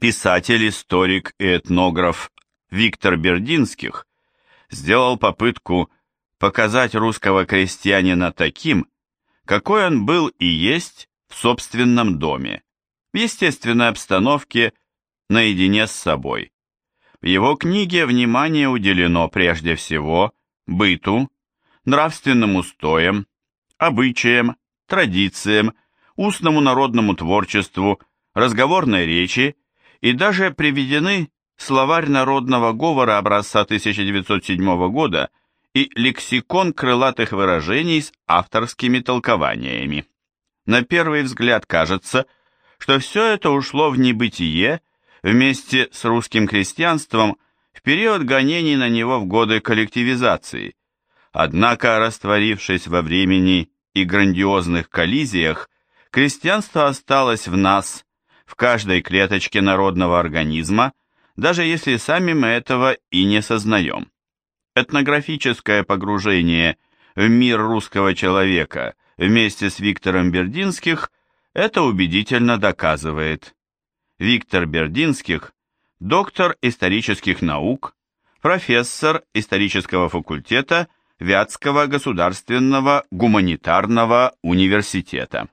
Писатель, историк и этнограф Виктор Бердинских сделал попытку показать русского крестьянина таким, какой он был и есть в собственном доме, в естественной обстановке, наедине с собой. В его книге внимание уделено прежде всего быту, нравственным устоям, обычаям, традициям, устному народному творчеству, разговорной речи и даже приведены словарь народного говора образца 1907 года и лексикон крылатых выражений с авторскими толкованиями. На первый взгляд кажется, что все это ушло в небытие вместе с русским крестьянством в период гонений на него в годы коллективизации. Однако, растворившись во времени и грандиозных коллизиях, крестьянство осталось в нас, в каждой клеточке народного организма, даже если сами мы этого и не сознаем. Этнографическое погружение в мир русского человека вместе с Виктором Бердинских это убедительно доказывает. Виктор Бердинских – доктор исторических наук, профессор исторического факультета Вятского государственного гуманитарного университета.